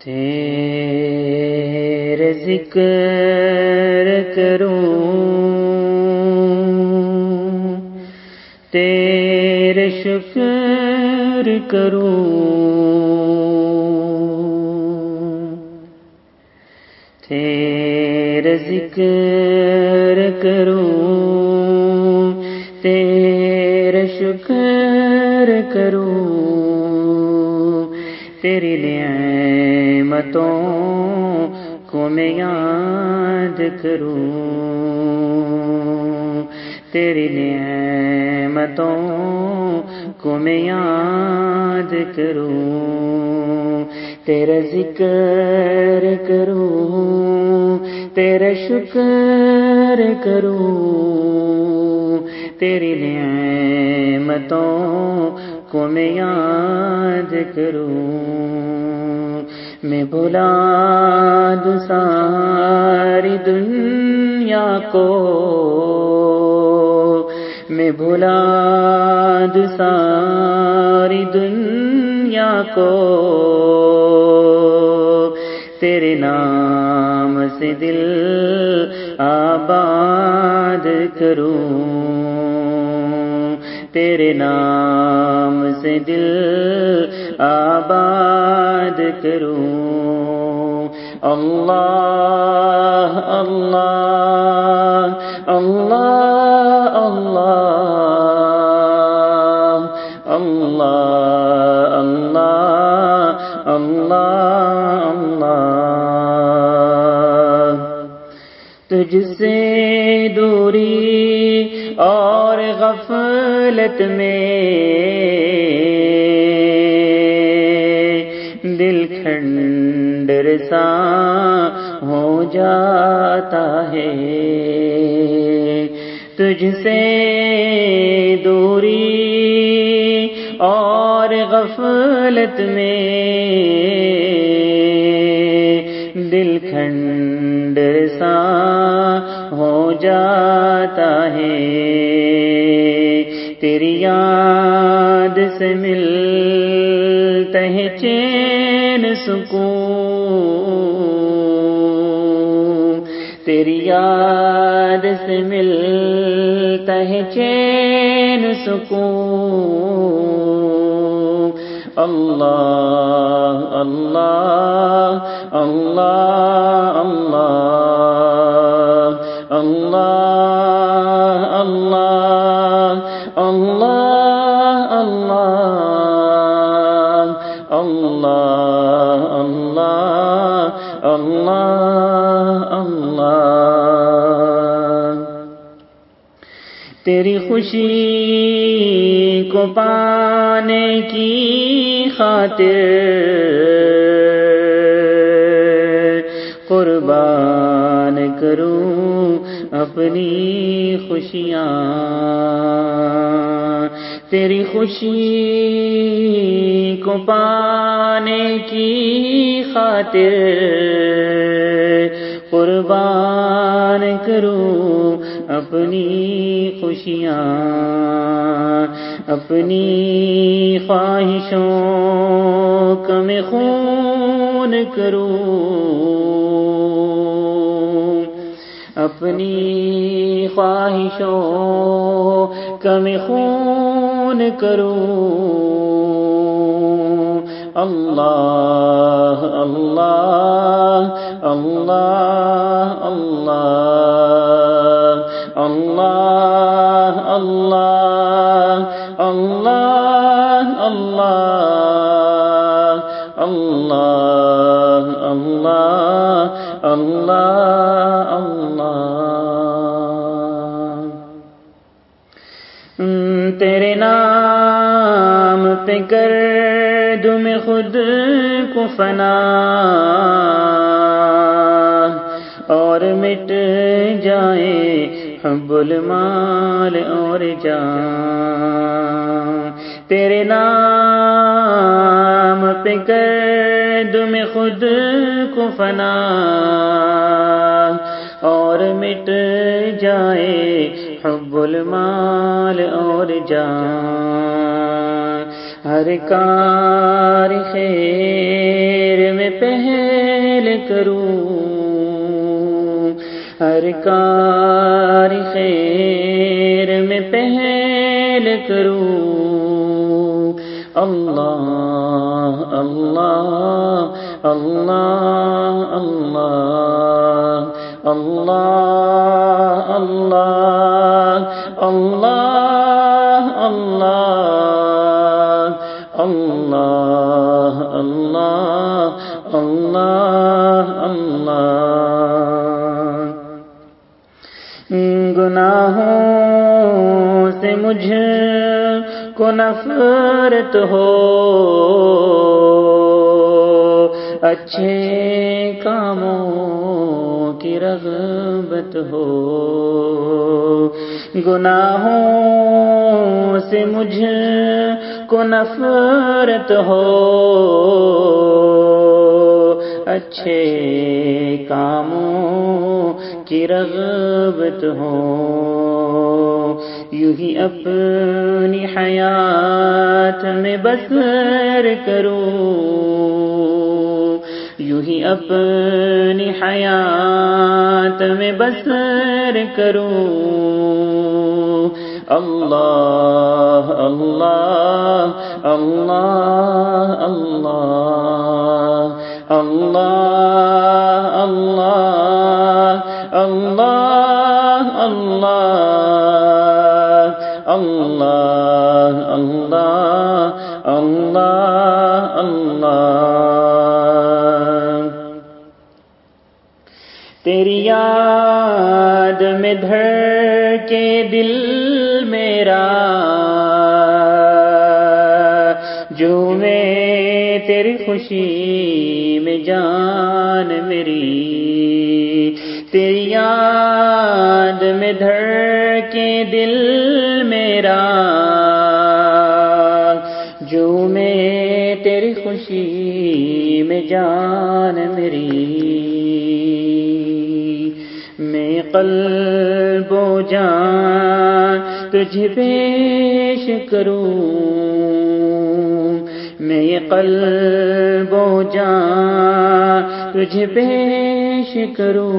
تیرے ذکر کروں تیرے شکر کروں تیرے ذکر کروں تیرے شکر کروں تیری نعمتوں کو میں یاد کروں۔ تیری نعمتوں کو میں یاد کروں۔ تیرا ذکر کروں۔ تیرا شکر کروں۔ تیری نعمتوں کو میں یاد کروں۔ میں بلا دوں ساری دنیا کو میں بھلا دوں ساری دنیا کو تیرے نام سے دل آباد کروں تیرے نام سے دل آباد کروں۔ اللہ اللہ اللہ اللہ اللہ اللہ اللہ اللہ۔ تجھ سے غفلت میں دل کھنڈر سا ہو جاتا ہے۔ تجھ سے دوری اور غفلت میں دل کھنڈ سا ہو جاتا ہے۔ تیری یاد سے ملتا ہے چین سکون۔ تیری یاد سے ملتا ہے چین سکون۔ اللہ اللہ اللہ اللہ اللہ۔ اللہ اللہ. تیری خوشی کو پانے کی خاطر قربان کروں اپنی خوشیاں. تیری خوشی کو پانے کی خاطر قربان کروں اپنی خوشیاں، اپنی خواہشوں کا میں خون کروں اپنی خواہشوں کا میں خون کروں اللہ اللہ اللہ اللہ اللہ اللہ اللہ اللہ اللہ اللہ اللہ اللہ تیرے نام پہ کر خود کو فنا اور مٹ جائے حب المال اور جان۔ تیرے نام پہ کر میں خود کو فنا اور مٹ جائے حب المال اور جان۔ ہر کار خیر میں پہن کروں، ہر کار خیر میں پہل کروں۔ اللہ اللہ اللہ اللہ اللہ اللہ اللہ اللہ اللہ اللہ اللہ. گناہوں سے مجھ کو نفرت ہو، اچھے کاموں کی رغبت ہو۔ گناہوں سے مجھ کو نفرت ہو۔ اچھے کاموں کی رغبت ہو۔ یوں ہی اپنی حیات میں بسر کروں۔ یوں ہی اپنی حیات میں بسر کروں اللہ اللہ اللہ اللہ اللہ اللہ اللہ اللہ اللہ اللہ اللہ اللہ تیری یاد میں دھر کے دل میرا جو میں تیری خوشی میں جان میری تیری یاد میں دھر کے دل میرا جو میں تیری خوشی میں جان میری قلب و جان تجھ پیش کروں میں یہ قلب و جان تجھ پیش کروں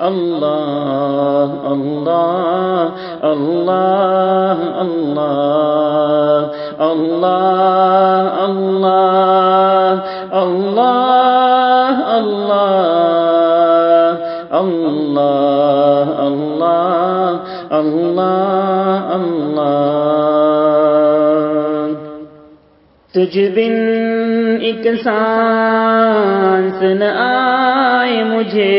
اللہ اللہ اللہ اللہ اللہ اللہ اللہ اللہ تجھ بن ایک سانس نہ آئے مجھے.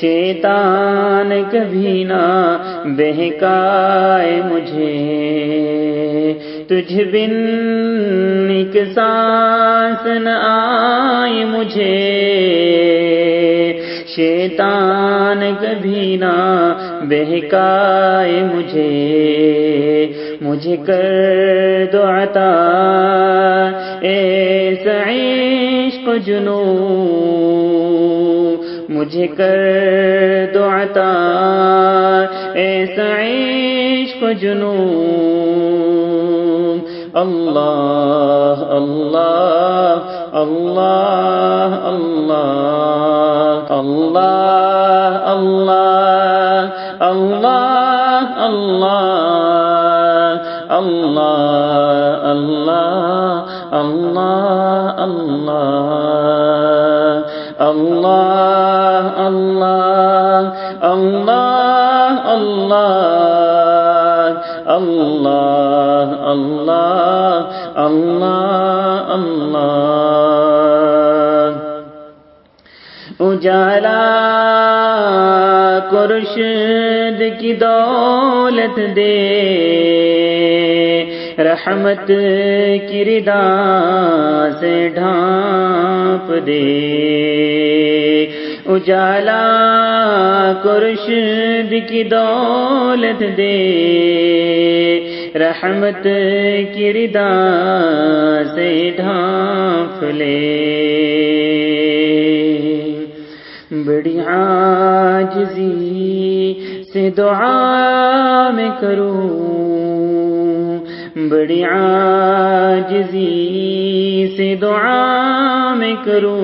شیطان کبھی نہ بہکائے مجھے. تجھ بن ایک سانس نہ آئے مجھے. شیطان کبھی نہ بہکائے مجھے۔ مجھے کر دو عطا۔ اے عشق جنو، مجھے کر دو عطا۔ اے عشق جنو اللہ اللہ اللہ۔ اللہ اللہ اللہ اللہ اللہ اللہ اللہ اللہ اللہ اللہ اللہ اللہ اللہ اللہ اللہ اللہ اجالا کرشد کی دولت دے، رحمت کی ردا سے ڈھانپ دے۔ اجالا کرشد کی دولت دے، رحمت کی ردا سے ڈھانپ لے۔ عاجزی سے دعا میں کروں بڑی عاجزی سے دعا میں کروں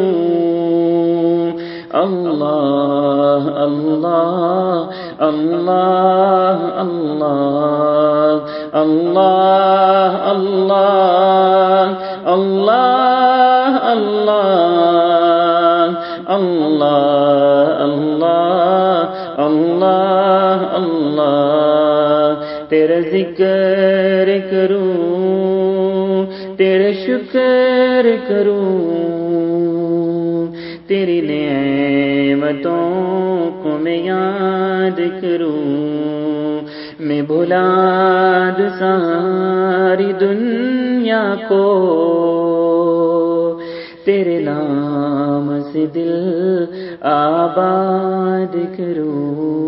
اللہ اللہ اللہ اللہ اللہ اللہ اللہ اللہ اللہ تیرا ذکر کروں، تیرا شکر کروں، تیری نعمتوں کو میں یاد کروں۔ میں بھلا دوں ساری دنیا کو، تیرے نام سے دل آباد کروں۔